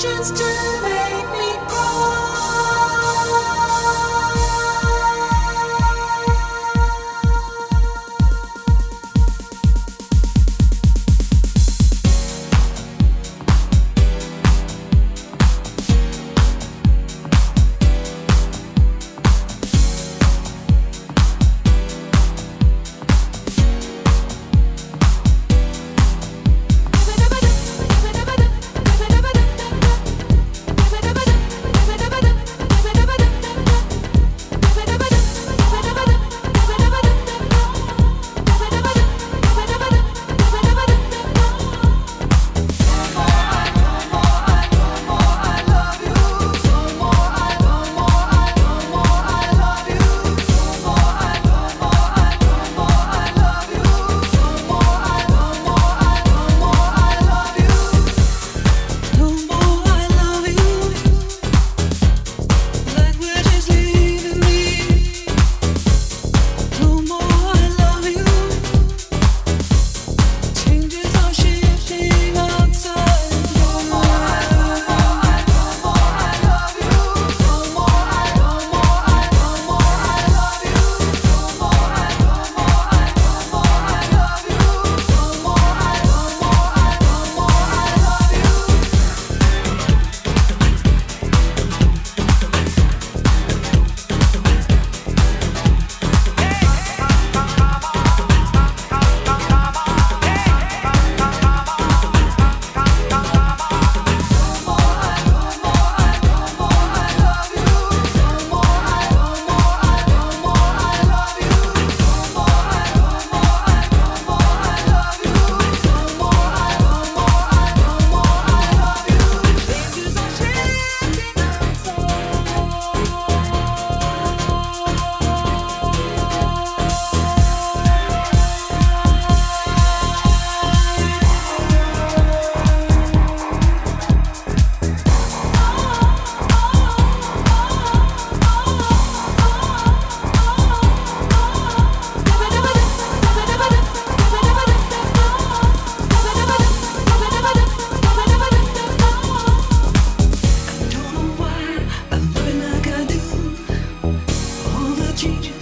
just to make change